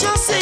just